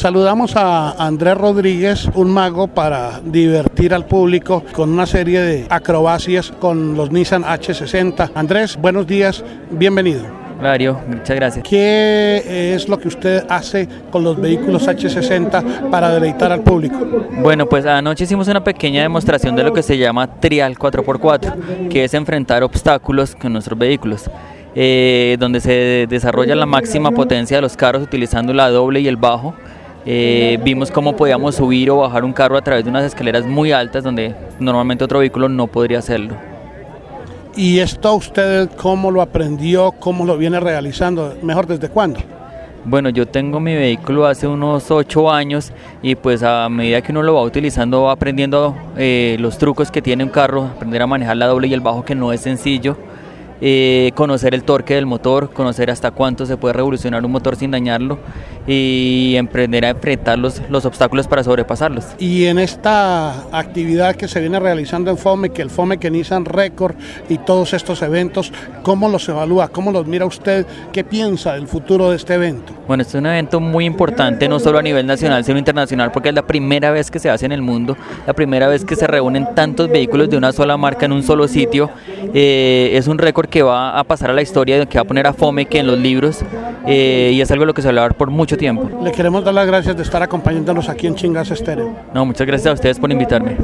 Saludamos a Andrés Rodríguez, un mago para divertir al público con una serie de acrobacias con los Nissan H60. Andrés, buenos días, bienvenido. Mario, muchas gracias. ¿Qué es lo que usted hace con los vehículos H60 para deleitar al público? Bueno, pues anoche hicimos una pequeña demostración de lo que se llama trial 4x4, que es enfrentar obstáculos con nuestros vehículos. Eh, donde se desarrolla la máxima potencia de los carros utilizando la doble y el bajo. Eh, vimos cómo podíamos subir o bajar un carro a través de unas escaleras muy altas donde normalmente otro vehículo no podría hacerlo. ¿Y esto usted cómo lo aprendió, cómo lo viene realizando? Mejor, ¿desde cuándo? Bueno, yo tengo mi vehículo hace unos 8 años y pues a medida que uno lo va utilizando va aprendiendo eh, los trucos que tiene un carro, aprender a manejar la doble y el bajo que no es sencillo. Eh, conocer el torque del motor, conocer hasta cuánto se puede revolucionar un motor sin dañarlo y emprender a enfrentar los, los obstáculos para sobrepasarlos. Y en esta actividad que se viene realizando en FOME, que el FOME que Nissan Record y todos estos eventos, ¿cómo los evalúa? ¿Cómo los mira usted? ¿Qué piensa del futuro de este evento? Bueno, este es un evento muy importante, no solo a nivel nacional, sino internacional, porque es la primera vez que se hace en el mundo, la primera vez que se reúnen tantos vehículos de una sola marca en un solo sitio. Eh, es un récord que va a pasar a la historia, que va a poner a Fome que en los libros eh, y es algo de lo que se va a hablar por mucho tiempo. Le queremos dar las gracias de estar acompañándonos aquí en Chingas Estéreo. No, muchas gracias a ustedes por invitarme.